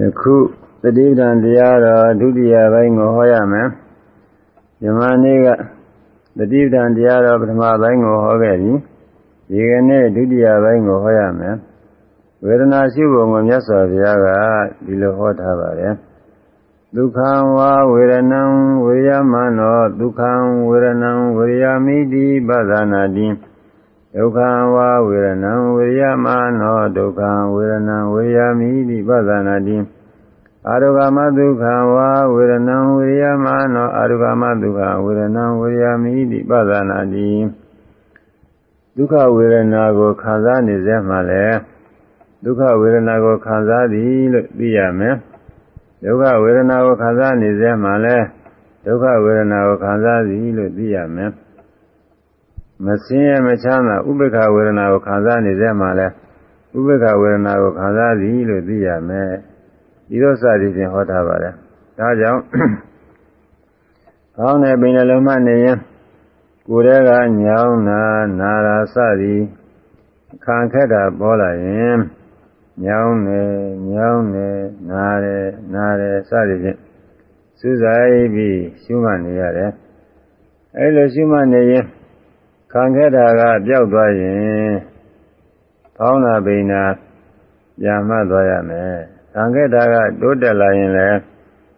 ယခုတတိပဒံတရားတော်ဒုတိယပိုင်းကိုဟောရမယ်။ဇမနေ့ကတတိပဒံတရားတော်ပထမပိုင်းကိုဟောခဲ့ပြီ။ဒီကနေ့ဒုတိယပိုင်းကိုဟောရမယ်။ဝေဒနာရှိပုံကိုမြတ်စွာဘုရားကဒီလိုဟောထားပါတယ်။ဒုက္ခံဝါဝေဒနံဝေယမနောဒုက္ခံဝေဒနံဝေယမိတိပသနာတိ ဒုက္ခံဝါဝေဒနံဝေယမနောဒုက္ခံဝေဒနံဝေယမိတိပသနာတိအာရုဂမဒုက္ခဝါဝေဒနံဝေယမနောအာရုဂမဒုက္ခဝေဒနံဝေယမိတိပသနာတိဒုက္ခဝေဒနာကိုခံစားနေစေမှလည်းဒုက္ခဝေဒနာကိုခံစားသည်လို့သိရမယ်ဒုက္ခဝေဒနာကိုခံစားနေစေမှလည်းဒုက္ခဝေဒနာကိုခံစားသည်လို့သိရမယ် မစင်းရမချမ်းသာဥပ္ပခဝေဒနာကိုခံစားနေစေမှလည်းဥပ္ပခဝေဒနာကိုခံစားသည်လို့သိရမယ်ဒီလိုစသည်ဖြင့်ဟောထားပါတယ်ဒါကြောင့်ကောင်းတဲ့ပင်နှလုံးမှနေရင်ကိုယ်တည်းကညောင်းနာနာရာစသည်ခံခက်တာပေါ်လာရင်ညောင်းနေညောင်းနေနားတယ်နားတယ်စသည်ဖြင့်စူးစိုက်ပြီးရှုမှတ်နေရတယ်အဲလိုရှုမှတ်နေရင် ခံခဲ့တာကပျောက်သွားရင်ဖောင်းတာပိန်တာပြန်မှတ်သွားရမယ်ခံခဲ့တာကတိုးတက်လာရင်လည်း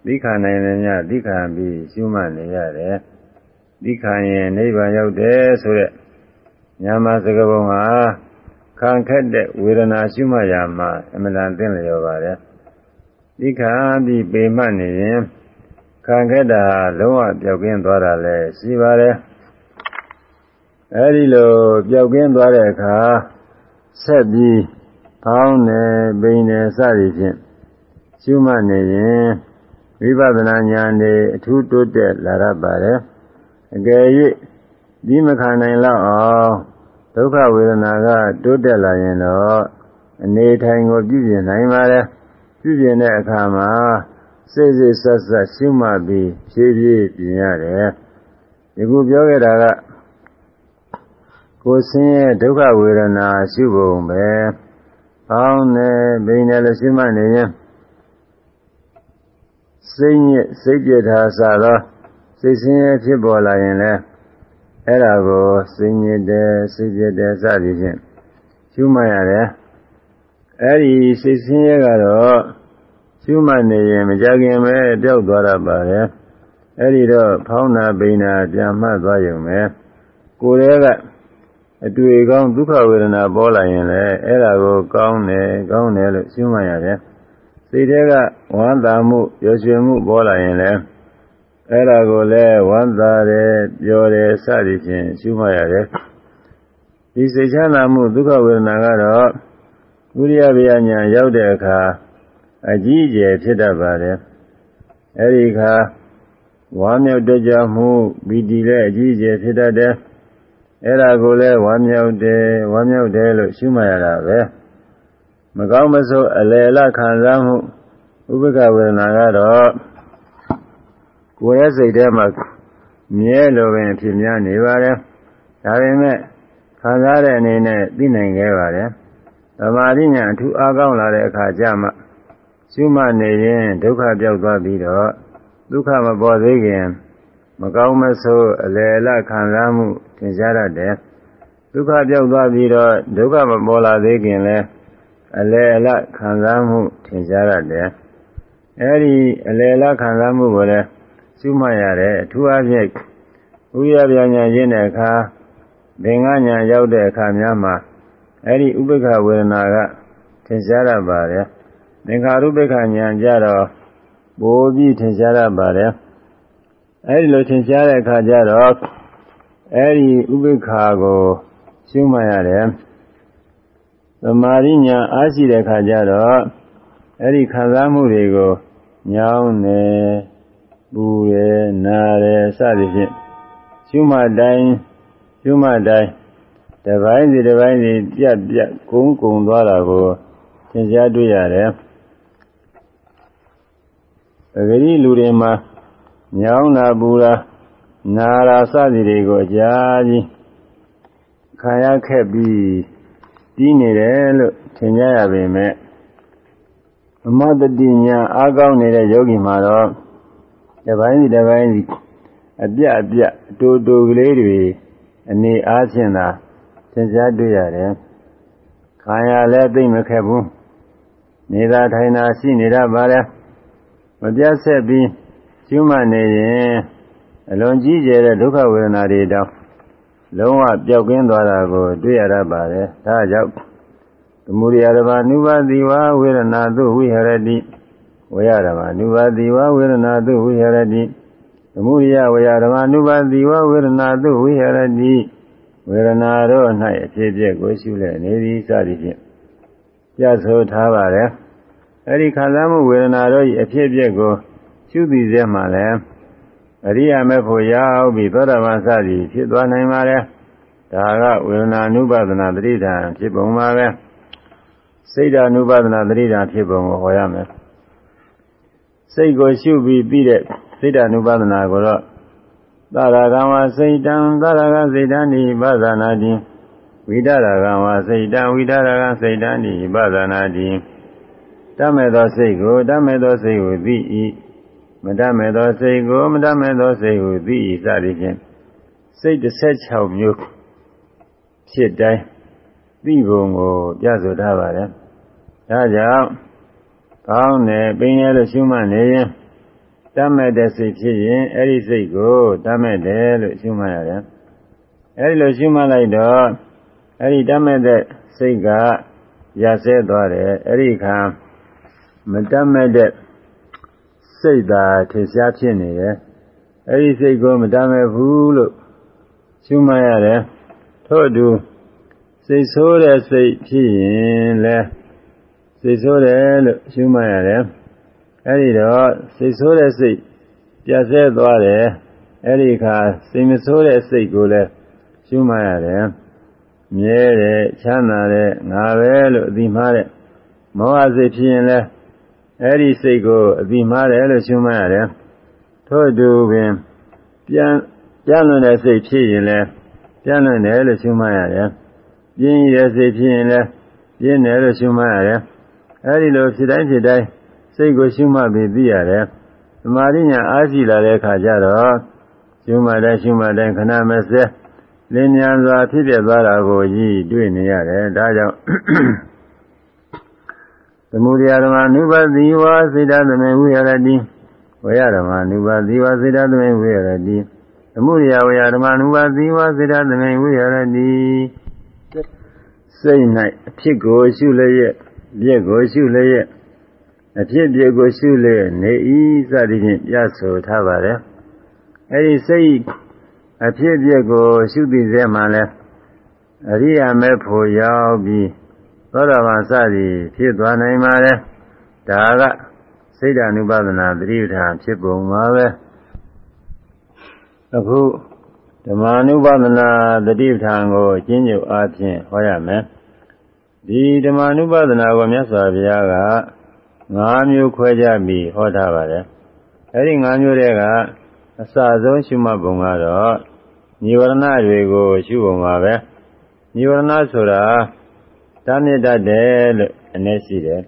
သိခံနိုင်တယ်ညသိခံပြီးရှုမှတ်နေရတယ်သိခံရင်နိဗ္ဗာန်ရောက်တယ်ဆိုရက်ညာမစကပုံဟာခံခက်တဲ့ဝေဒနာရှုမှတ်ရမှာအမှန်တန်သိလျော်ပါတယ်သိခံပြီးပေမှတ်နေရင်ခံခက်တာလုံးဝပျောက်ကင်းသွားတာလည်းရှိပါတယ် အဲဒီလိုပျောက်ကင်းသွားတဲ့အခါဆက်ပြီးဖောင်းနေပိန်နေစသည်ဖြင့်ရှုမှတ်နေရင်ဝိပဿနာဉာဏ်တွေအထူးတိုးတက်လာရပါတယ်အကယ်၍ဒီမခံနိုင်တော့အောင်ဒုက္ခဝေဒနာကတိုးတက်လာရင်တော့အနေထိုင်ကိုပြုပြင်နိုင်ပါတယ်ပြုပြင်တဲ့အခါမှာစိတ်စိတ်ဆက်ဆက်ရှုမှတ်ပြီးဖြည်းဖြည်းပြင်ရတယ်ဒီခုပြောခဲ့တာက ကိုယ်ဆင်းရဲဒုက္ခဝေဒနာရှုပုံပဲ။ပေါင်းနေဘိနေလို့ရှုမှတ်နေရင်စိတ်ညစ်စိတ်ပြထားစသောစိတ်ဆင်းရဲဖြစ်ပေါ်လာရင်လည်းအဲ့ဒါကိုစိတ်ညစ်တယ်စိတ်ပြတယ်စသည်ဖြင့်ရှုမှတ်ရတယ်။အဲ့ဒီစိတ်ဆင်းရဲကတော့ရှုမှတ်နေရင်မကြခင်ပဲပျောက်သွားရပါတယ်။အဲ့ဒီတော့ဖောင်းနာပိနာပြန်မှတ်သွားရုံပဲ။ကိုယ်ရဲ့က အတွေ့အကောင်းဒုက္ခဝေဒနာပေါ်လာရင်လည်းအဲ့ဒါကိုကောင်းတယ်ကောင်းတယ်လို့ရှင်းမှရတယ်စိတ်ထဲကဝမ်းသာမှုပျော်ရွှင်မှုပေါ်လာရင်လည်းအဲ့ဒါကိုလည်းဝမ်းသာတယ်ပျော်တယ်စသည်ဖြင့်ရှင်းမှရတယ်ဒီစိတ်ချမ်းသာမှုဒုက္ခဝေဒနာကတော့ဥရိယဗျာညာရောက်တဲ့အခါအကြီးအကျယ်ဖြစ်တတ်ပါတယ်အဲ့ဒီအခါဝမ်းမြောက်တကြမှုဘီတီလည်းအကြီးအကျယ်ဖြစ်တတ်တယ် အဲ့ဒါကိုလည်းဝမ်းမြောက်တယ်ဝမ်းမြောက်တယ်လို့ရှုမှတ်ရတာပဲမကောင်းမဆိုးအလယ်လခံစားမှုဥပ္ပကဝေဒနာကတော့ကိုယ်ရဲ့စိတ်ထဲမှာမြဲလိုပင်ဖြစ်များနေပါတယ်ဒါပေမဲ့ခံစားတဲ့အနေနဲ့သိနိုင်ခဲ့ပါတယ်သမာဓိညာအထူးအားကောင်းလာတဲ့အခါကျမှရှုမှတ်နေရင်ဒုက္ခပြောက်သွားပြီးတော့ဒုက္ခမပေါ်သေးခင် မကောင်းမဆိုးအလယ်လခံစားမှုသင်ရှားရတယ်ဒုက္ခပြောက်သွားပြီးတော့ဒုက္ခမပေါ်လာသေးခင်လဲအလယ်အလခံစားမှုထင်ရှားရတယ်အဲဒီအလယ်အလခံစားမှုကိုလည်းရှုမှတ်ရတယ်အထူးအားဖြင့်ဥရပြညာရင်းတဲ့အခါသင်္ကညာရောက်တဲ့အခါများမှာအဲဒီဥပ္ပခဝေဒနာကထင်ရှားရပါတယ်သင်္ခါရုပ္ပခညာကြတော့ပိုပြီးထင်ရှားရပါတယ် အဲဒီလိုထင်ရှားတဲ့အခါကျတော့အဲဒီဥပိ္ပခာကိုရှုမှတ်ရတယ်သမာဓိညာအားရှိတဲ့အခါကျတော့အဲဒီခံစားမှုတွေကိုညောင်းနေပူရယ်နာရယ်စသည်ဖြင့်ရှုမှတ်တိုင်းရှုမှတ်တိုင်းတပိုင်းစီတပိုင်းစီပြတ်ပြတ်ကုန်းကုန်းသွားတာကိုသင်ကြားတွေ့ရတယ်ပဂတိလူတွေမှာ ညောင်းတာပူတာနာရာစသည်တွေကိုအကြာကြီးခံရခဲ့ပြီးပြီးနေတယ်လို့ထင်ကြရပေမဲ့အမတတိညာအားကောင်းနေတဲ့ယောဂီမှာတော့တပိုင်းစီတပိုင်းစီအပြတ်အပြတ်အတူတူကလေးတွေအနေအားဖြင့်သာသင်ကြားတွေ့ရတယ်။ခံရလည်းသိမခက်ဘူး။နေတာထိုင်တာရှိနေတာပါလေ။မပြတ်ဆက်ပြီး ကျွမ်းမနေရင်အလွန်ကြီးကျယ်တဲ့ဒုက္ခဝေဒနာတွေတောင်လုံးဝပျောက်ကင်းသွားတာကိုတွေ့ရတတ်ပါတယ်။ဒါကြောင့်သမုဒိယရဘာနုပါတိဝဝေရဏသုဝိဟရတိဝေယရမနုပါတိဝဝေရဏသုဝိဟရတိသမုဒိယဝေယရမနုပါတိဝဝေရဏသုဝိဟရတိဝေဒနာတို့၌အဖြစ်ပြက်ကိုရှုလက်နေသည်စသည်ဖြင့်ပြဆိုထားပါတယ်အဲဒီခံစားမှုဝေဒနာတို့၏အဖြစ်ပြက်ကို ရှုသည်စေမှလည်းအရိယာမေဖို့ရောက်ပြီးသောတာပန်စသည်ဖြစ်သွားနိုင်ပါတယ်ဒါကဝေဒနာနုပါဒနာတတိဋ္ဌာန်ဖြစ်ပုံပါပဲစိတ်ဓာနုပါဒနာတတိဋ္ဌာန်ဖြစ်ပုံကိုဟောရမယ်စိတ်ကိုရှုပြီးပြီးတဲ့စိတ်ဓာနုပါဒနာကိုတော့သရကံဝစိတ်တံသရကစိတ်တံဒီပါဒနာတိဝိဒရကံဝစိတ်တံဝိဒရကံစိတ်တံဒီပါဒနာတိတမဲ့သောစိတ်ကိုတမဲ့သောစိတ်ကိုသိ၏ မတမဲ့သောစိတ်ကိုမတမဲ့သောစိတ်ကိုသိ၏စသည်ဖြင့်စိတ်16မျိုးဖြစ်တိုင်းသိပုံကိုပြဆိုထားပါတယ်ဒါကြောင့်ကောင်းတယ်ပင်ရလို့ရှုမှတ်နေရင်တတ်မဲ့တဲ့စိတ်ဖြစ်ရင်အဲ့ဒီစိတ်ကိုတတ်မဲ့တယ်လို့ရှုမှတ်ရတယ်အဲ့ဒီလိုရှုမှတ်လိုက်တော့အဲ့ဒီတတ်မဲ့တဲ့စိတ်ကရဆဲသွားတယ်အဲ့ဒီခါမတတ်မဲ့တဲ့ စိတ်သာထင်ရှားဖြစ်နေတယ်အဲ့ဒီစိတ်ကိုမတတ်မဲ့ဘူးလို့ရှုမှတ်ရတယ်ထို့အတူစိတ်ဆိုးတဲ့စိတ်ဖြစ်ရင်လည်းစိတ်ဆိုးတယ်လို့ရှုမှတ်ရတယ်အဲဒီတော့စိတ်ဆိုးတဲ့စိတ်ပြတ်ဆဲသွားတယ်အဲဒီခါစိတ်မဆိုးတဲ့စိတ်ကိုလည်းရှုမှတ်ရတယ်မြဲတယ်ချမ်းသာတယ်ငါပဲလို့အတိမှားတဲ့မောဟစိတ်ဖြစ်ရင်လည်း အဲဒီစိတ်ကိုအတိမှားတယ်လို့ရှုမှတ်ရတယ်ထို့အတူပင်ပြန်ပြန်လွန်တဲ့စိတ်ဖြစ်ရင်လည်းပြန်လွန်တယ်လို့ရှုမှတ်ရတယ်ပြင်းရတဲ့စိတ်ဖြစ်ရင်လည်းပြင်းတယ်လို့ရှုမှတ်ရတယ်အဲဒီလိုဖြစ်တိုင်းဖြစ်တိုင်းစိတ်ကိုရှုမှတ်ပြီးသိရတယ်သမာဓိညာအားရှိလာတဲ့အခါကျတော့ရှုမှတ်တဲ့ရှုမှတ်တဲ့ခဏမစဲလင်းမြန်စွာဖြစ်ပြသွားတာကိုကြည့်တွေ့နေရတယ်ဒါကြောင့် သမုဒယဓမ္မနုပတိဝါစေတသမေဝိရတိဝေယဓမ္မနုပတိဝါစေတသမေဝိရတိသမုဒယဝေယဓမ္မနုပတိဝါစေတသမေဝိရတိစိတ်၌အဖြစ်ကိုရှုလျက်ပြည့်ကိုရှုလျက်အဖြစ်ပြည့်ကိုရှုလျက်နေဤစသည်ဖြင့်ပြဆိုထားပါတယ်အဲဒီစိတ်အဖြစ်ပြည့်ကိုရှုသိစေမှလည်းအရိယာမေဖို့ရောက်ပြီး သောတာပန်စသည်ဖြစ်သွားနိုင်ပါတယ်ဒါကစိတ်ဓာနုပါဒနာသတိပဋ္ဌာန်ဖြစ်ပုံပါပဲအခုဓမ္မာနုပါဒနာသတိပဋ္ဌာန်ကိုအကျဉ်းချုပ်အားဖြင့်ဟောရမယ်ဒီဓမ္မ ानु ပါဒနာကိုမြတ်စွာဘုရားက၅မျိုးခွဲကြပြီးဟောထားပါတယ်အဲဒီ၅မျိုးတည်းကအစဆုံးရှုမှတ်ပုံကတော့និဝရဏတွေကိုရှုပုံပါပဲនិဝရဏဆိုတာ တားမြစ်တတ်တယ်လို့အနည်းရှိတယ်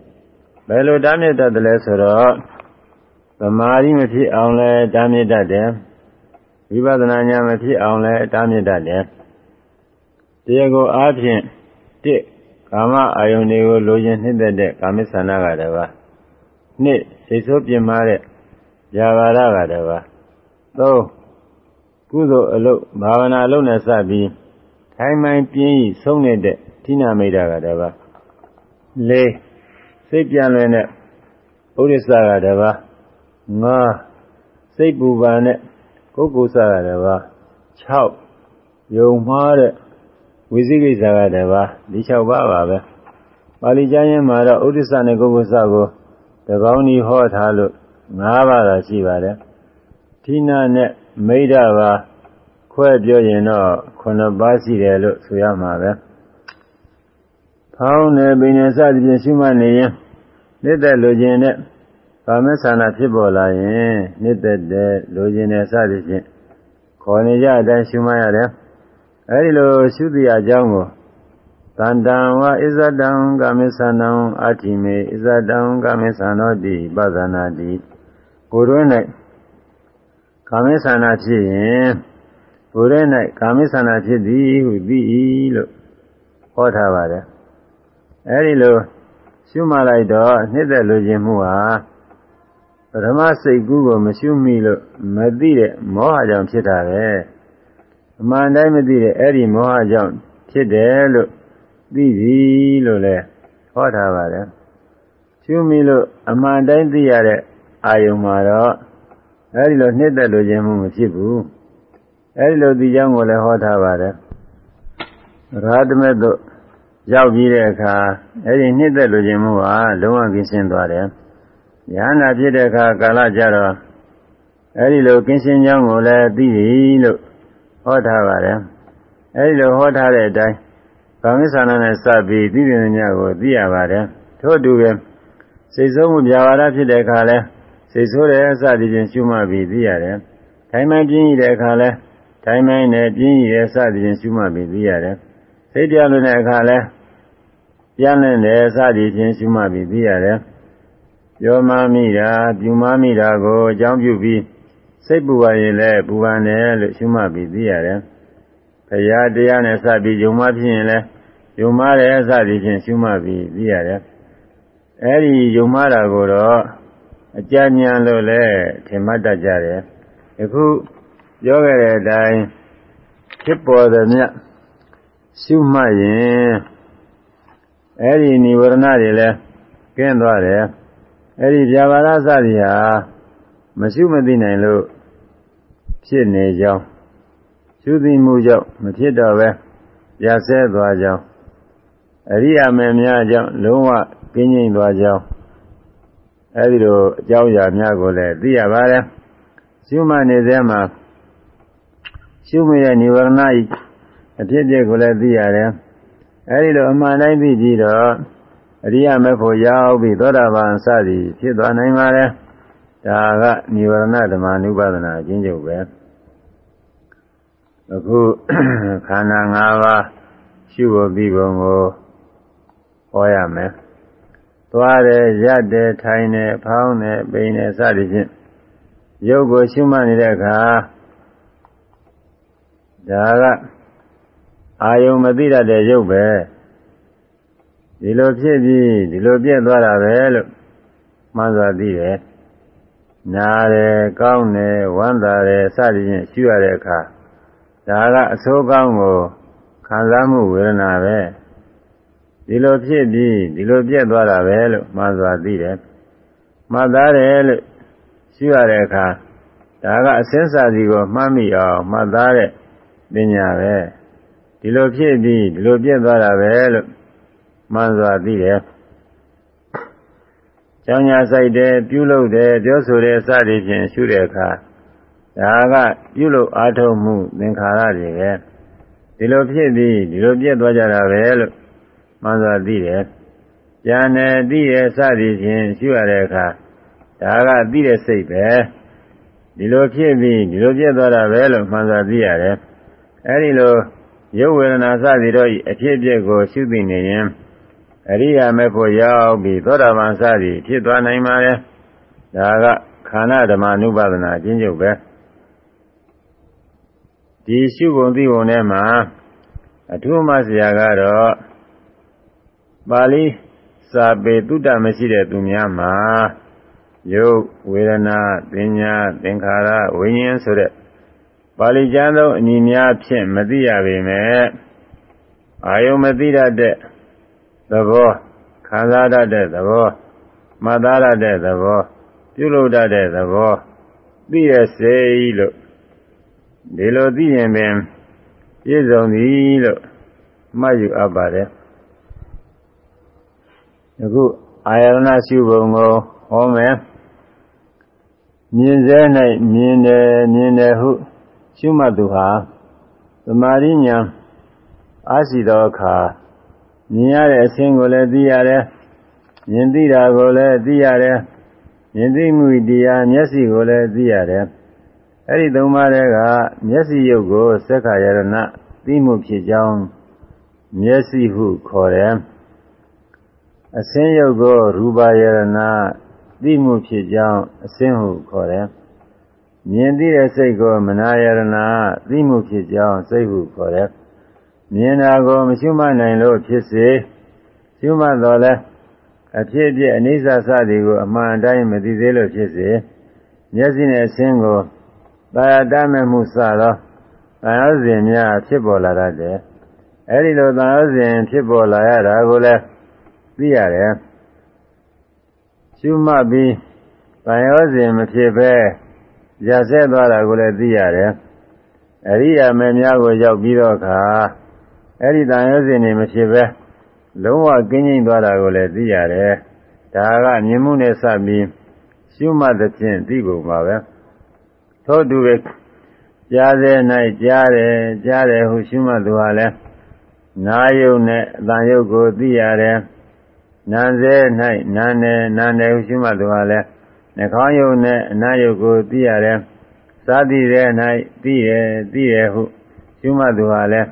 ဘယ်လိုတားမြစ်တတ်တယ်လဲဆိုတော့သမာဓိမဖြစ်အောင်လဲတားမြစ်တတ်တယ်ဝိပဿနာဉာဏ်မဖြစ်အောင်လဲတားမြစ်တတ်တယ်တရားကိုအားဖြင့်တစ်ကာမအာယုန်တွေကိုလိုချင်နှစ်သက်တဲ့ကာမိဆန္ဒကတပါးနှစ်စိတ်ဆိုးပြင်းမာတဲ့ຢာဂါရကတပါးသုံးကုသိုလ်အလုပ်ဘာဝနာအလုပ်နဲ့စပြီးထိုင်မှန်ပြင်းဤဆုံးနေတဲ့ ဌိနာမိတ်တာကတပါးလေးစိတ်ပြန်လွင်တဲ့ဥရိစ္ဆကတပါးငါးစိတ်ပူပန်တဲ့ကိုယ်ကိုယ်စကတပါး6ယုံမှားတဲ့ဝိသိကိစ္စကတည်းပါဒီ6ပါးပါပဲပါဠိကျမ်းရင်းမှာတော့ဥဒိစ္စနဲ့ကုက္ကုစကိုတကောင်းကြီးဟောထားလို့၅ပါးသာရှိပါတယ်ဌိနာနဲ့မိဒ္ဓပါခွဲပြောရင်တော့9ပါးရှိတယ်လို့ဆိုရမှာပဲ ဖောင်းနေပင်နေစသဖြင့်ရှုမှတ်နေရင်နှစ်သက်လိုခြင်းနဲ့ကာမဆန္ဒဖြစ်ပေါ်လာရင်နှစ်သက်တဲ့လိုခြင်းနဲ့စသဖြင့်ခေါ်နေကြတဲ့အတိုင်းရှုမှတ်ရတယ်အဲဒီလိုရှုသိအကြောင်းကိုသန္တံဝဣဇတံကာမိသန္တံအာတိမေဣဇတံကာမိသန္တောတိပသနာတိကိုယ်တွင်၌ကာမိသန္တာဖြစ်ရင်ကိုယ်တွင်၌ကာမိသန္တာဖြစ်သည်ဟုသိ၏လို့ဟောထားပါတယ် အဲဒီလိုရှုမှတ်လိုက်တော့နှစ်သက်လိုခြင်းမှုဟာပထမစိတ်ကူးကိုမရှုမိလို့မသိတဲ့မောဟကြောင့်ဖြစ်တာပဲအမှန်တိုင်းမသိတဲ့အဲ့ဒီမောဟကြောင့်ဖြစ်တယ်လို့သိပြီလို့လဲဟောထားပါတယ်ရှုမိလို့အမှန်တိုင်းသိရတဲ့အာယုံမှာတော့အဲ့ဒီလိုနှစ်သက်လိုခြင်းမှုမဖြစ်ဘူးအဲ့ဒီလိုသိကြောင်းကိုလည်းဟောထားပါတယ်ရာထမဲ့တို့ ရောက်ပြီးတဲ့အခါအဲ့ဒီနှစ်သက်လိုခြင်းမှုဟာလုံးဝကင်းရှင်းသွားတယ်။ဉာဏ်နာဖြစ်တဲ့အခါကာလကြတော့အဲ့ဒီလိုကင်းရှင်းကြောင်းကိုလည်းသိပြီလို့ဟောထားပါတယ်။အဲ့ဒီလိုဟောထားတဲ့အတိုင်းဗာမိသနာနဲ့စပြီးသိတဲ့ညကိုသိရပါတယ်။ထို့တူပဲစိတ်ဆိုးမှုပြာပါဒဖြစ်တဲ့အခါလဲစိတ်ဆိုးတဲ့အစသည်ဖြင့်ရှုမှတ်ပြီးသိရတယ်။ထိုင်မှန်ပြင်းရတဲ့အခါလဲထိုင်မှန်နဲ့ပြင်းရတဲ့အစသည်ဖြင့်ရှုမှတ်ပြီးသိရတယ်။ စိတ်ပြလွန်တဲ့အခါလဲပြန်လည်တယ်စသည်ဖြင့်ရှုမှတ်ပြီးသိရတယ်ပြောမှမိတာပြုမှမိတာကိုအကြောင်းပြုပြီးစိတ်ပူပါရင်လည်းပူပန်တယ်လို့ရှုမှတ်ပြီးသိရတယ်ဘုရားတရားနဲ့စပြီးယုံမှဖြစ်ရင်လည်းယုံမှတယ်စသည်ဖြင့်ရှုမှတ်ပြီးသိရတယ်အဲဒီယုံမှတာကိုတော့အကြဉာဏ်လို့လည်းထင်မှတ်တတ်ကြတယ်အခုပြောခဲ့တဲ့အတိုင်းဖြစ်ပေါ်သည်မြတ် ရှုမှတ်ရင်အဲ့ဒီនិဝရဏတွေလည်းကျင်းသွားတယ်အဲ့ဒီဗျာပါဒစသည်ဟာမရှုမသိနိုင်လို့ဖြစ်နေကြောင်းရှုသိမှုကြောင့်မဖြစ်တော့ပဲရဆဲသွားကြောင်းအရိယာမေများကြောင့်လုံးဝကင်းငြိမ်သွားကြောင်းအဲဒီလိုအကြောင်းအရာများကိုလည်းသိရပါတယ်ရှုမှတ်နေသေးမှာရှုမရဲ့និဝရဏဤ အဖြစ်အပျက်ကိုလည်းသိရတယ်အဲဒီလိုအမှန်တိုင်းသိပြီးတော့အရိယာမေဖို့ရောက်ပြီးသောတာပန်စသည်ဖြစ်သွားနိုင်ပါတယ်ဒါကនិဝရဏဓမ္မနုပါဒနာအချင်းချုပ်ပဲအခုခန္ဓာ၅ပါးရှုဖို့ပြီးပုံကိုဟောရမယ်သွားတယ်ရက်တယ်ထိုင်တယ်ဖောင်းတယ်ပိန်တယ်စသည်ဖြင့်ရုပ်ကိုရှုမှတ်နေတဲ့အခါဒါက အာယုံမသိတတ်တဲ့ရုပ်ပဲဒီလိုဖြစ်ပြီးဒီလိုပြည့်သွားတာပဲလို့မှန်စွာသိတယ်နားတယ်ကောင်းတယ်ဝမ်းသာတယ်စသည်ဖြင့်ရှုရတဲ့အခါဒါကအဆိုးကောင်းကိုခံစားမှုဝေဒနာပဲဒီလိုဖြစ်ပြီးဒီလိုပြည့်သွားတာပဲလို့မှန်စွာသိတယ်မှတ်သားတယ်လို့ရှုရတဲ့အခါဒါကအစင်းစာစီကိုမှတ်မိအောင်မှတ်သားတဲ့ပညာပဲ ဒီလိုဖြစ်ပြီးဒီလိုပြည့်သွားတာပဲလို့မှန်စွာသိတယ်။ကြောင်ညာဆိုင်တယ်ပြုလုပ်တယ်ပြောဆိုတယ်စသည်ဖြင့်ရှုတဲ့အခါဒါကပြုလုပ်အားထုတ်မှုသင်္ခါရတွေပဲဒီလိုဖြစ်ပြီးဒီလိုပြည့်သွားကြတာပဲလို့မှန်စွာသိတယ်။ဉာဏ်နဲ့သိရစသည်ဖြင့်ရှုရတဲ့အခါဒါကသိတဲ့စိတ်ပဲဒီလိုဖြစ်ပြီးဒီလိုပြည့်သွားတာပဲလို့မှန်စွာသိရတယ်။အဲဒီလို ရုပ်ဝေဒနာစသည်တို့၏အဖြစ်အပျက်ကိုရှုသိနေရင်အရိယာမေဖို့ရောက်ပြီးသောတာပန်စသည်ဖြစ်သွားနိုင်ပါလေဒါကခန္ဓာဓမ္မနုပါဒနာအချင်းချုပ်ပဲဒီရှုပုံသိပုံထဲမှာအထူးမှဆရာကတော့ပါဠိစာပေတုဒ္ဒမရှိတဲ့သူများမှာယုတ်ဝေဒနာပညာသင်္ခါရဝိညာဉ်ဆိုတဲ့ ပါဠိကျမ်းသုံးအညီများဖြင့်မသိရပေမဲ့အာယုံမသိတတ်တဲ့သဘောခံစားတတ်တဲ့သဘောမှတ်သားတတ်တဲ့သဘောပြုလုပ်တတ်တဲ့သဘောသိရစေလို့ဒီလိုသိရင်ပင်ပြည့်စုံပြီလို့မှတ်ယူအပ်ပါတယ်အခုအာယရဏရှုပုံကိုဟောမယ်မြင်စေ၌မြင်တယ်မြင်တယ်ဟု ရှုမှတ်သူဟာသမာဓိဉာဏ်အားရှိသောအခါမြင်ရတဲ့အဆင်းကိုလည်းသိရတယ်မြင်သိတာကိုလည်းသိရတယ်မြင်သိမှုတရားမျက်စိကိုလည်းသိရတယ်အဲ့ဒီသုံးပါးတည်းကမျက်စိရုပ်ကိုစက္ခာယရဏသိမှုဖြစ်ကြောင်းမျက်စိဟုခေါ်တယ်အစင်းရုပ်ကိုရူပါယရဏသိမှုဖြစ်ကြောင်းအစင်းဟုခေါ်တယ် မြင်သိတဲ့စိတ်ကိုမနာယရဏသိမှုဖြစ်ကြောင်းစိတ်ဟုခေါ်တယ်မြင်တာကိုမရှုမှတ်နိုင်လို့ဖြစ်စေရှုမှတ်တော်လဲအဖြစ်အပျက်အနိစ္စစသည်ကိုအမှန်တိုင်းမသိသေးလို့ဖြစ်စေမျက်စိနဲ့အစင်းကိုတာယာတမဲ့မှုစသောတန်ရောစဉ်များဖြစ်ပေါ်လာတတ်တယ်အဲဒီလိုတန်ရောစဉ်ဖြစ်ပေါ်လာရတာကိုလည်းသိရတယ်ရှုမှတ်ပြီးတန်ရောစဉ်မဖြစ်ပဲ ရဆဲသွားတာကိုလည်းသိရတယ်အရိယာမေများကိုရောက်ပြီးတော့အခါအဲ့ဒီတန်ရုပ်စဉ်နေမဖြစ်ပဲလုံးဝကင်းငြိမ်သွားတာကိုလည်းသိရတယ်ဒါကမြင်မှုနဲ့စပြီးရှုမှတ်တဲ့ဖြင့်သိပုံပါပဲထို့တူပဲကြားစေ၌ကြားတယ်ကြားတယ်ဟုရှုမှတ်သူဟာလည်းနာယုတ်နဲ့အတန်ယုတ်ကိုသိရတယ်နာစေ၌နာနေနာနေဟုရှုမှတ်သူဟာလည်း နှာခေါင်းယုတ်နဲ့အနာယုတ်ကိုသိရတယ်သာတိတဲ့၌သိရသိရဟုရှုမှတ်သူဟာလည်း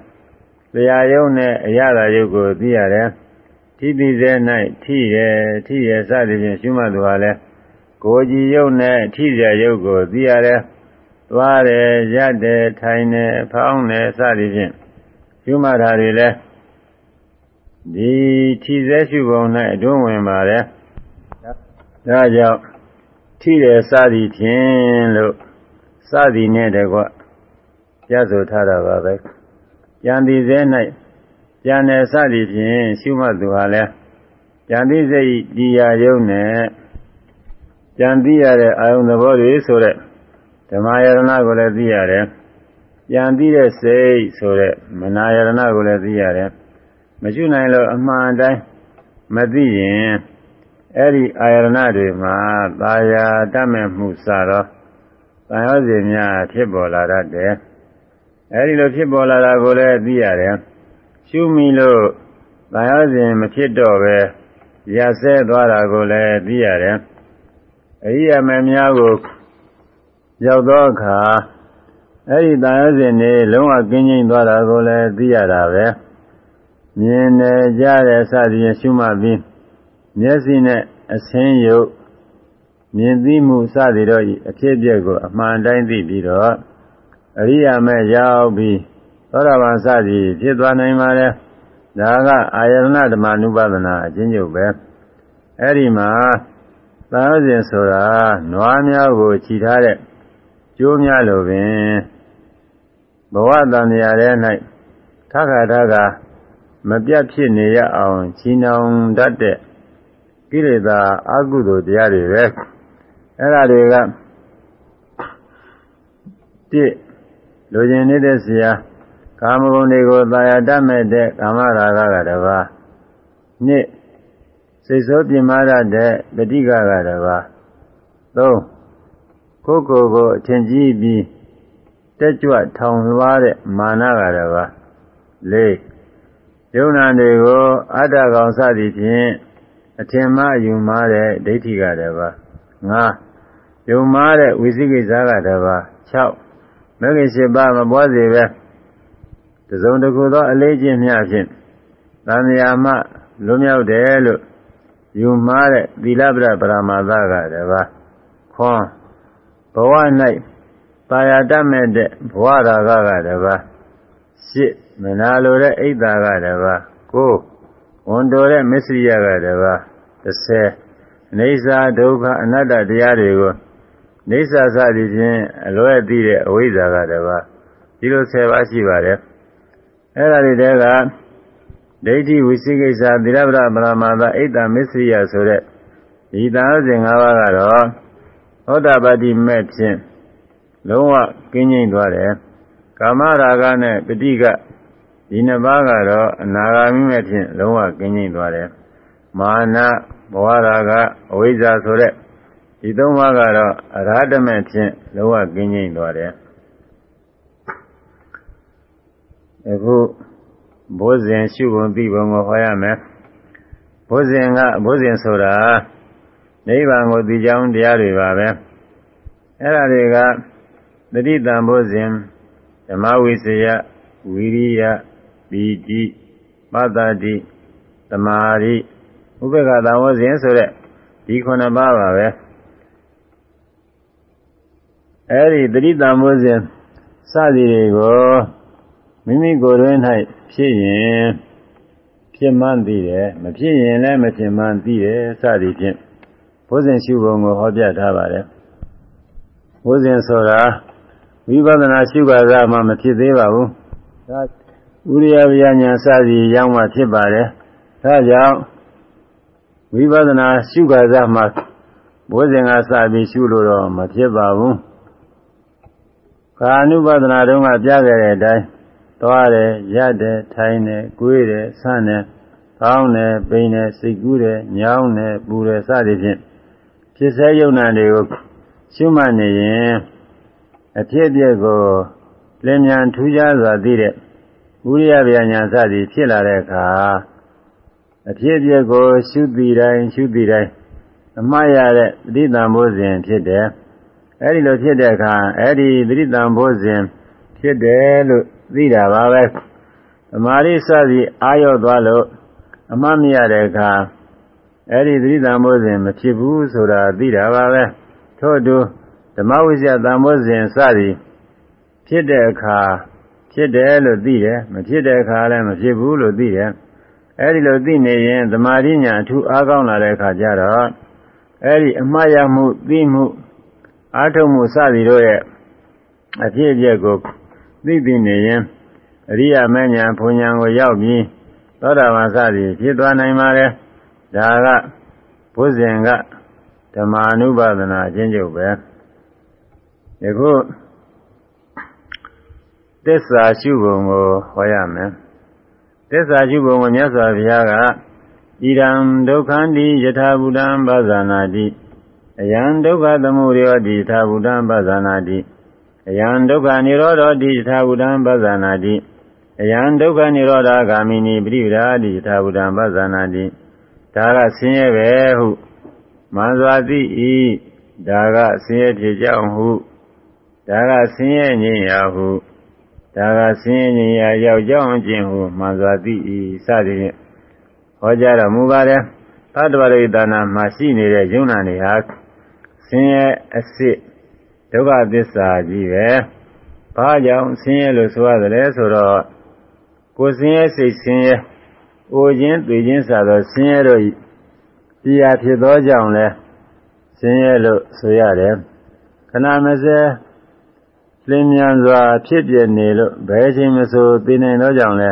တရားယုတ်နဲ့အရသာယုတ်ကိုသိရတယ်ထိတိစေ၌ထိရထိရစသည်ဖြင့်ရှုမှတ်သူဟာလည်းကိုယ်ကြည်ယုတ်နဲ့ထိရယုတ်ကိုသိရတယ်သွားတယ်ရက်တယ်ထိုင်တယ်ဖောင်းတယ်စသည်ဖြင့်ရှုမှတ်တာတွေလည်းဒီထိစေရှုပုံ၌အတွင်းဝင်ပါတယ်ဒါကြောင့် ထိတယ်စသည်ဖြင့်လို့စသည်နဲ့တကွပြဆိုထားတာပါပဲကြံသည်စဲ၌ကြံတယ်စသည်ဖြင့်ရှုမှတ်သူဟာလဲကြံသည်စိတ်တရားယုံနဲ့ကြံသိရတဲ့အာယုံသဘောတွေဆိုတဲ့ဓမ္မယရဏကိုလည်းသိရတယ်ကြံသိတဲ့စိတ်ဆိုတဲ့မနာယရဏကိုလည်းသိရတယ်မရှိနိုင်လို့အမှန်တိုင်းမသိရင် အဲ့ဒီအာယရဏတွေမှာသာယာတတ်မဲ့မှုစတော့တန်ရောစီများဖြစ်ပေါ်လာတတ်တယ်အဲ့ဒီလိုဖြစ်ပေါ်လာတာကိုလည်းသိရတယ်ရှုမိလို့တန်ရောစီမဖြစ်တော့ပဲရဆဲသွားတာကိုလည်းသိရတယ်အရိယာမများကိုရောက်သောအခါအဲ့ဒီတန်ရောစီနေလုံးဝကင်းကျင်းသွားတာကိုလည်းသိရတာပဲမြင်တယ်ကြားတယ်စသည်ဖြင့်ရှုမှတ်ပြီး မျက်စိနဲ့အဆင်းရုပ်မြင်သိမှုစသည်တော့အဖြစ်အပျက်ကိုအမှန်တိုင်းသိပြီးတော့အရိယာမဲ့ရောက်ပြီးသောတာပန်စသည်ဖြစ်သွားနိုင်ပါလေဒါကအာယတနာဓမ္မနုပဒနာအချင်းချုပ်ပဲအဲ့ဒီမှာသာဝစဉ်ဆိုတာနွားများကိုခြိထားတဲ့ကျိုးများလိုပင်ဘဝတန်မြာထဲ၌ထခါထခါမပြတ်ဖြစ်နေရအောင်ချီနှောင်တတ်တဲ့ ကိလေသာအကုသိုလ်တရားတွေပဲအဲ့ဒါတွေကတိလူကျင်နေတဲ့ဆရာကာမဂုဏ်တွေကိုသာယာတတ်မဲ့တဲ့ကာမရာဂကတပါးနှစ်စိတ်ဆိုးပြင်းမာရတဲ့ပဋိကကတပါးသုံးကိုယ်ကိုယ်ကိုအထင်ကြီးပြီးတက်ကြွထောင်လွှားတဲ့မာနကတပါးလေးယုံနာတွေကိုအတ္တကောင်စသည်ဖြင့် အထင်မှားယူမှားတဲ့ဒိဋ္ဌိကတပါး၅ယုံမှားတဲ့ဝိသိကိစ္စကတပါး6မဂ္ဂင်7ပါးမပွားစေပဲတစုံတစ်ခုသောအလေးချင်းများဖြင့်သံဃာမလွမြောက်တယ်လို့ယူမှားတဲ့သီလပရပရမသကတပါးခွန်ဘဝ၌ပါရတတ်မဲ့တဲ့ဘဝရာဂကတပါး8မနာလိုတဲ့အိတ်တာကတပါး9ဝန်တော်တဲ့မစ္စရိယကတပါး 30အိဋ္ဌာဒုက္ခအနတ္တတရားတွေကိုနေဆာစသည်ဖြင့်အလွဲသိတဲ့အဝိဇ္ဇာကတပါးဒီလို10ပါးရှိပါတယ်အဲ့ဒါတွေတဲကဒိဋ္ဌိဝိသိကိစ္စသီလဗရပရမသအိတ်တမစ္စရိယဆိုတဲ့ဒီသာစဉ်၅ပါးကတော့သောတာပတိမဲ့ဖြင့်လုံးဝကင်းငြိမ့်သွားတယ်ကာမရာဂနဲ့ပဋိကဒီနှစ်ပါးကတော့အနာဂါမိမဲ့ဖြင့်လုံးဝကင်းငြိမ့်သွားတယ် မာနဘဝရာဂအဝိဇ္ဇာဆိုတဲ့ဒီသုံးပါးကတော့အရာဓမဲ့ဖြင့်လုံးဝကင်းငြိမ့်သွားတယ်အခုဘုဇင်ရှုပုံသိပုံကိုဟောရမယ်ဘုဇင်ကဘုဇင်ဆိုတာနိဗ္ဗာန်ကိုသိကြောင်းတရားတွေပါပဲအဲ့ဒါတွေကတတိတံဘုဇင်ဓမ္မဝိစယဝိရိယပီတိပတ္တတိသမာဓိ ဥပေက္ခသံဝစဉ်ဆိုတဲ့ဒီခုနှစ်ပါးပါပဲအဲဒီတတိတံဝစဉ်စသည်တွေကိုမိမိကိုယ်တွင်၌ဖြစ်ရင်ဖြစ်မှန်းသိတယ်မဖြစ်ရင်လည်းမဖြစ်မှန်းသိတယ်စသည်ဖြင့်ဘုဇင်ရှုပုံကိုဟောပြထားပါတယ်ဘုဇင်ဆိုတာဝိပဿနာရှုခါစားမှမဖြစ်သေးပါဘူးဒါဥရိယဗျာညာစသည်ရောက်မှဖြစ်ပါတယ်ဒါကြောင့် ဝိပဿနာရှုခါစားမှဘုဇင်ကစပြီးရှုလို့တော့မဖြစ်ပါဘူးခာနုပဒနာတုန်းကပြခဲ့တဲ့အတိုင်းသွားတယ်ရက်တယ်ထိုင်တယ်ကိုယ်တယ်ဆန့်တယ်ကောင်းတယ်ပိန်တယ်စိတ်ကူးတယ်ညောင်းတယ်ပူတယ်စသည်ဖြင့်ဖြစ်စေယုံနာတွေကိုရှုမှတ်နေရင်အဖြစ်အပျက်ကိုလင်းမြန်ထူးခြားစွာသိတဲ့ဥရိယဗျာညာစသည်ဖြစ်လာတဲ့အခါ အဖြစ်အပျက်ကိုရှုသိတိုင်းရှုသိတိုင်းအမှားရတဲ့သတိတံဘောဇဉ်ဖြစ်တယ်အဲဒီလိုဖြစ်တဲ့အခါအဲဒီသတိတံဘောဇဉ်ဖြစ်တယ်လို့သိတာပါပဲအမာရိစသည်အာရော့သွားလို့အမှတ်မရတဲ့အခါအဲ့ဒီသတိတံမိုးစဉ်မဖြစ်ဘူးဆိုတာသိတာပါပဲထို့အတူဓမ္မဝိဇ္ဇတံမိုးစဉ်စသည်ဖြစ်တဲ့အခါဖြစ်တယ်လို့သိတယ်မဖြစ်တဲ့အခါလည်းမဖြစ်ဘူးလို့သိတယ် အဲ့ဒီလိုသိနေရင်သမာဓိညာအထူးအားကောင်းလာတဲ့အခါကျတော့အဲ့ဒီအမှားရမှုသိမှုအားထုတ်မှုစသည်တို့ရဲ့အဖြစ်အပျက်ကိုသိသိနေရင်အရိယာမဉ္ဇဉ်ဘုံဉဏ်ကိုရောက်ပြီးသောတာပန်စသည်ဖြစ်သွားနိုင်ပါလေဒါကဘုဇင်ကဓမ္မာနုပါဒနာအချင်းချုပ်ပဲယခုသစ္စာရှုပုံကိုဟောရမယ် သစ္စာရှုပုံကိုမြတ်စွာဘုရားကဣဒံဒုက္ခန္တိယထာဘူတံဘာဇာနာတိအယံဒုက္ခသမုဒယောတိယထာဘူတံဘာဇာနာတိအယံဒုက္ခនិရောဓောတိယထာဘူတံဘာဇာနာတိအယံဒုက္ခនិရောဓဂာမိနိပရိပဒါတိသာဝုဒံပဇာနာတိဒါကဆင်းရဲပဲဟုမှန်စွာသိ၏ဒါကဆင်းရဲဖြစ်ကြောင်းဟုဒါကဆင်းရဲငြိမ်းရာဟု ဒါကဆင်းရဲငြိမ်းရာရောက်ကြောင်းခြင်းဟုမှန်စွာသိ၏စသည်ဖြင့်ဟောကြားတော်မူပါတယ်သတ္တဝရိတနာမှာရှိနေတဲ့ယုံနာတွေဟာဆင်းရဲအစ်စ်ဒုက္ခသစ္စာကြီးပဲဘာကြောင့်ဆင်းရဲလို့ဆိုရတယ်ဆိုတော့ကိုယ်ဆင်းရဲစိတ်ဆင်းရဲအိုခြင်းသိခြင်းစသောဆင်းရဲတို့တရားဖြစ်သောကြောင့်လဲဆင်းရဲလို့ဆိုရတယ်ခဏမစဲ လင်းမြန်စွာဖြစ်ပြနေလို့ဘယ်ချိန်မဆိုသိနိုင်သောကြောင့်လဲ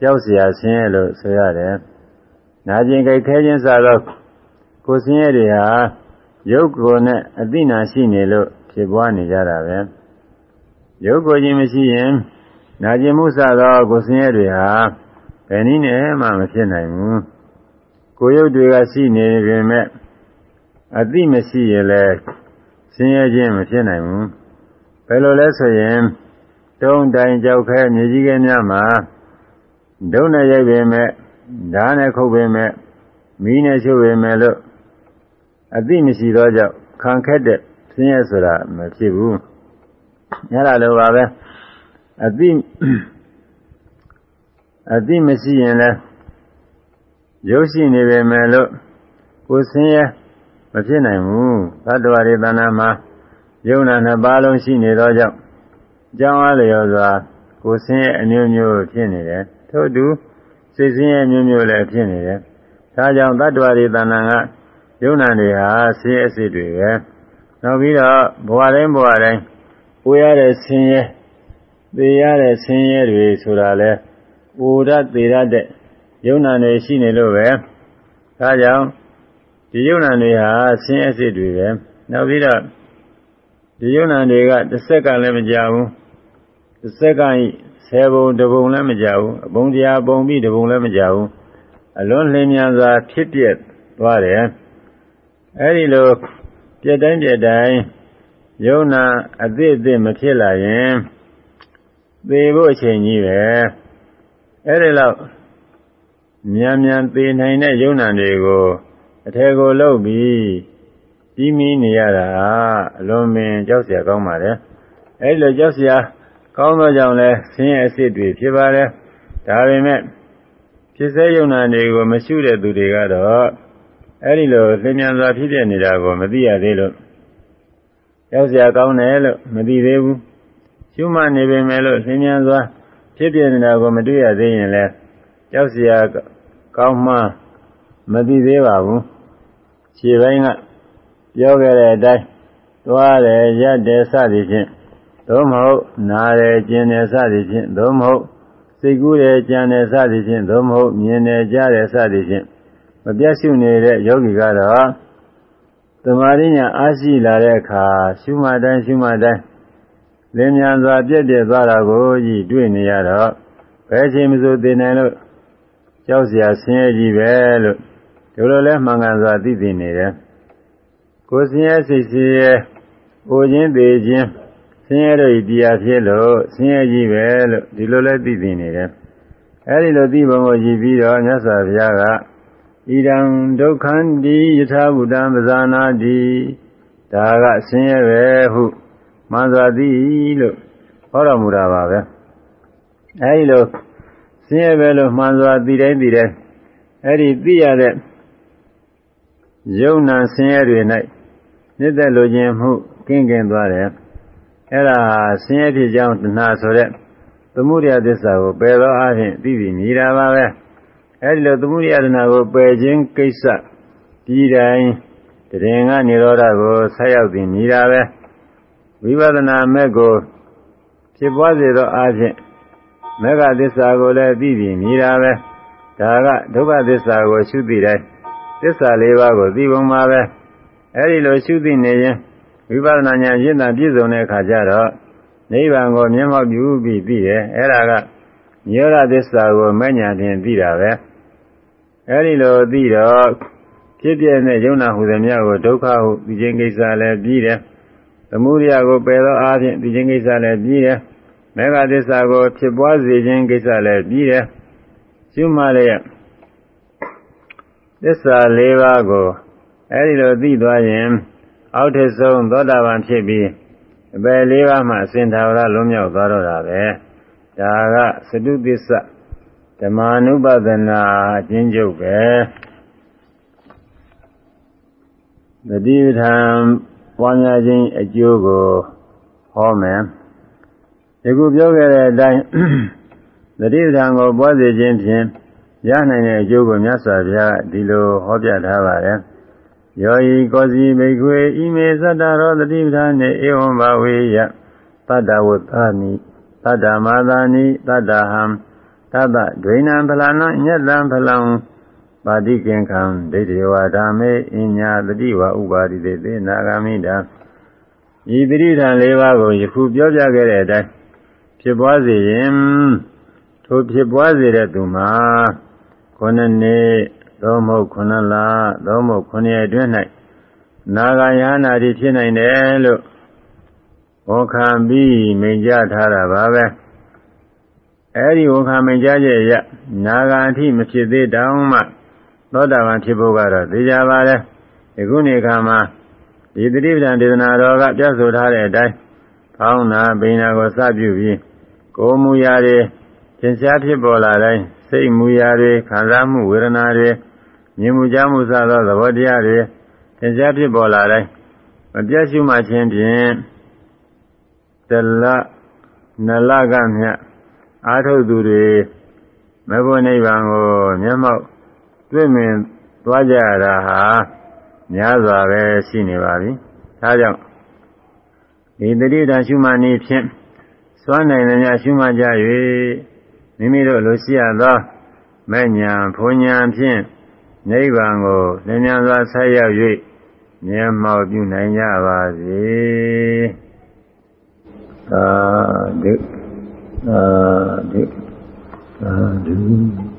ကြောက်เสียဆင်းရဲလို့ဆိုရတယ်နာကျင်ကြိုက်ခဲခြင်းစသောကိုယ်ဆင်းရဲတွေဟာရုပ်ကိုယ်နဲ့အသိဉာဏ်ရှိနေလို့ဖြစ်ပွားနေကြတာပဲရုပ်ကိုယ်ချင်းမရှိရင်နာကျင်မှုစသောကိုယ်ဆင်းရဲတွေဟာဘယ်နည်းနဲ့မှမဖြစ်နိုင်ဘူးကိုယ်ရုပ်တွေကရှိနေပေမဲ့အတိမရှိရင်လည်းဆင်းရဲခြင်းမဖြစ်နိုင်ဘူးဘ ယ်လိုလဲဆိုရင်တုံးတိုင်ကြောက်ခဲမြေကြီးကဲများမှာဒုံနဲ့ရိုက်ပေမဲ့ဓာတ်နဲ့ခုတ်ပေမဲ့မီးနဲ့ချုပ်ပေမဲ့လို့အတိမရှိသောကြောင့်ခံခက်တဲ့ဆင်းရဲဆိုတာမဖြစ်ဘူးအဲ့ဒါလိုပါပဲအတိအတိမရှိရင်လည်းရုပ်ရှိနေပေမဲ့လို့ကိုယ်ဆင်းရဲမဖြစ်နိုင်ဘူးသတ္တဝါတွေတဏ္ဍာမှာ ယုံနာနှစ်ပါးလုံးရှိနေသောကြောင့်ကြောင်းအားလျော်စွာကိုယ်ဆင်းရဲအမျိုးမျိုးဖြစ်နေတယ်ထို့တူစိတ်ဆင်းရဲမျိုးမျိုးလည်းဖြစ်နေတယ်ဒါကြောင့်သတ္တဝါတွေတဏ္ဍာကယုံနာတွေဟာဆင်းရဲစိတ်တွေပဲနောက်ပြီးတော့ဘဝတိုင်းဘဝတိုင်းကိုယ်ရတဲ့ဆင်းရဲသေရတဲ့ဆင်းရဲတွေဆိုတာလဲပူရသေရတဲ့ယုံနာတွေရှိနေလို့ပဲဒါကြောင့်ဒီယုံနာတွေဟာဆင်းရဲစိတ်တွေပဲနောက်ပြီးတော့ ဒီယုံနာတွေကတစ်စက္ကန့်လည်းမကြာဘူးတစ်စက္ကန့်ဆယ်ပုံတစ်ပုံလည်းမကြာဘူးအပုံတရားပုံပြီးတစ်ပုံလည်းမကြာဘူးအလွန်လင်းမြန်စွာဖြစ်ပြသွားတယ်အဲဒီလိုပြက်တိုင်းပြက်တိုင်းယုံနာအသည့်အသည့်မဖြစ်လာရင်သေဖို့အချိန်ကြီးပဲအဲ့ဒီလောက်မြန်မြန်သေနိုင်တဲ့ယုံနာတွေကိုအထယ်ကိုလှုပ်ပြီး ပြီးမီးနေရတာအလွန်မင်းကြောက်စရာကောင်းပါတယ်အဲ့လိုကြောက်စရာကောင်းသောကြောင့်လဲဆင်းရဲအစစ်တွေဖြစ်ပါတယ်ဒါပေမဲ့ဖြစ်စေယုံနာတွေကိုမရှိတဲ့သူတွေကတော့အဲ့ဒီလိုသင်ညာစွာဖြစ်ပြနေတာကိုမသိရသေးလို့ရောက်စရာကောင်းတယ်လို့မသိသေးဘူးရှုမှနေပေမဲ့လို့သင်ညာစွာဖြစ်ပြနေတာကိုမတွေ့ရသေးရင်လဲရောက်စရာကောင်းမှမသိသေးပါဘူးခြေပိုင်းက ပြောခဲ့တဲ့အတိုင်းသွားတယ်ရက်တယ်စသည်ဖြင့်သို့မဟုတ်နားတယ်ကျင်တယ်စသည်ဖြင့်သို့မဟုတ်စိတ်ကူးတယ်ကြံတယ်စသည်ဖြင့်သို့မဟုတ်မြင်တယ်ကြားတယ်စသည်ဖြင့်မပြတ်ရှုနေတဲ့ယောဂီကတော့သမာဓိညာအားရှိလာတဲ့အခါရှုမှတ်တိုင်းရှုမှတ်တိုင်းလင်းမြန်စွာပြည့်တည်သွားတာကိုကြည့်တွေ့နေရတော့ဘယ်ချိန်မှဆိုသိနိုင်လို့ကြောက်စရာဆင်းရဲကြီးပဲလို့ဒီလိုလဲမှန်ကန်စွာသိသိနေတယ် ကိုယ်ဆင်းရဲစိတ်ဆင်းရဲအိုခြင်းသေးခြင်းဆင်းရဲတို့တရားဖြစ်လို့ဆင်းရဲကြီးပဲလို့ဒီလိုလဲသိသိနေတယ်အဲဒီလိုသိပုံကိုကြည့်ပြီးတော့မြတ်စွာဘုရားကဣဒံဒုက္ခံတိယထာဘုဒ္ဓံပဇာနာတိဒါကဆင်းရဲပဲဟုမှန်စွာသိလို့ဟောတော်မူတာပါပဲအဲဒီလိုဆင်းရဲပဲလို့မှန်စွာသိတိုင်းသိတိုင်းအဲဒီသိရတဲ့ယုံနာဆင်းရဲတွေ၌ နှစ်သက်လိုခြင်းမှုကင်းကင်းသွားတယ်အဲ့ဒါဆင်းရဲဖြစ်ကြောင်းတဏှာဆိုတဲ့သမုဒယသစ္စာကိုပယ်သောအခြင်းသိပြီမြည်တာပါပဲအဲ့ဒီလိုသမုဒယတဏှာကိုပယ်ခြင်းကိစ္စပြီးတိုင်းတရင်ကနေရောဓကိုဆက်ရောက်ပြီးမြည်တာပဲဝိပဿနာမဲ့ကိုဖြစ်ပွားစေသောအခြင်းမေဃသစ္စာကိုလည်းသိပြီမြည်တာပဲဒါကဒုက္ခသစ္စာကိုရှုသိတိုင်းသစ္စာလေးပါးကိုသိပုံပါပဲ အဲဒီလိုရှုသိနေရင်ဝိပဿနာဉာဏ်ရင့်တာပြည့်စုံတဲ့အခါကျတော့နိဗ္ဗာန်ကိုမျက်မှောက်ပြုပြီးသိတယ်အဲဒါကညောရသစ္စာကိုမဲ့ညာတင်သိတာပဲအဲဒီလိုသိတော့ဖြစ်ပြတဲ့ယုံနာဟုသည်များကိုဒုက္ခဟုသိခြင်းကိစ္စလည်းပြီးတယ်သမုဒယကိုပယ်သောအားဖြင့်သိခြင်းကိစ္စလည်းပြီးတယ်မေဃသစ္စာကိုဖြစ်ပွားစေခြင်းကိစ္စလည်းပြီးတယ်ရှုမှလည်းသစ္စာ၄ပါးကို အဲဒီလိုသိသွားရင်အောက်ထစ်ဆုံးသောတာပန်ဖြစ်ပြီးအပယ်၄ပါးမှအစဉ်သာဝရလွံ့မြောက်သွားတော့တာပဲဒါကသတုသစ္စာဓမ္မာနုပဒနာအချင်းချုပ်ပဲတတိပဌံပွားများခြင်းအကျိုးကိုဟောမယ်ဒီခုပြောခဲ့တဲ့အတိုင်းတတိပဌံကိုပွားစေခြင်းဖြင့်ရနိုင်တဲ့အကျိုးကိုမြတ်စွာဘုရားဒီလိုဟောပြထားပါတယ် ယောဤကောစီဘိခွေဣမေသတ္တရောတတိပဌာနေဧဝံဘဝေယတတ္တဝတ္သနိတတ္တမာသာနိတတ္တဟံတတ္တဒွေနံဖလနံညတံဖလံပါတိကင်ခံဒိဋ္ဌိဝါဓမ္မေအညာတတိဝဥပါရိတေသေနာဂာမိတာဤတိဋ္ဌာန်၄ပါးကိုယခုပြောပြခဲ့တဲ့အတိုင်းဖြစ်ပွားစေရင်ထိုဖြစ်ပွားစေတဲ့သူမှာခုနှစ်နှစ် သို့မဟုတ်ခုနှစ်လသို့မဟုတ်ခုနှစ်ရက်အတွင်း၌နာဂယဟနာတိဖြစ်နိုင်တယ်လို့ဝန်ခံပြီးမိန့်ကြားထားတာပါပဲအဲဒီဝန်ခံမိန့်ကြားချက်ရနာဂအထိမဖြစ်သေးတောင်မှသောတာပန်ဖြစ်ဖို့ကတော့သိကြပါလေဒီခုနေခါမှာဒီတိပ္ပံဒေသနာတော်ကပြဆိုထားတဲ့အတိုင်းဖောင်းနာပိန်နာကိုစပြုပြီးကိုယ်မူရာတွေသင်္ချာဖြစ်ပေါ်လာတိုင်းစိတ်မူရာတွေခံစားမှုဝေဒနာတွေ မြင်မှုကြားမှုစသောသဘောတရားတွေသင်္ချာဖြစ်ပေါ်လာတိုင်းမပြတ်ရှုမှခြင်းဖြင့်တလနလကမြတ်အာထုတ်သူတွေမဘုနိဗ္ဗာန်ကိုမျက်မှောက်တွေ့မြင်သွားကြရတာဟာများစွာပဲရှိနေပါပြီ။ဒါကြောင့်ဒီတတိတာရှုမှန်နည်းဖြင့်စွမ်းနိုင်တဲ့များရှုမှတ်ကြ၍မိမိတို့လိုရှိရသောမဲ့ညာဘုံညာဖြင့် နိဗ္ဗာန်ကိုလင်းမြန်စွာဆက်ရောက်၍မျက်မှောက်ပြုနိုင်ကြပါစေသာဓုသာဓုသာဓု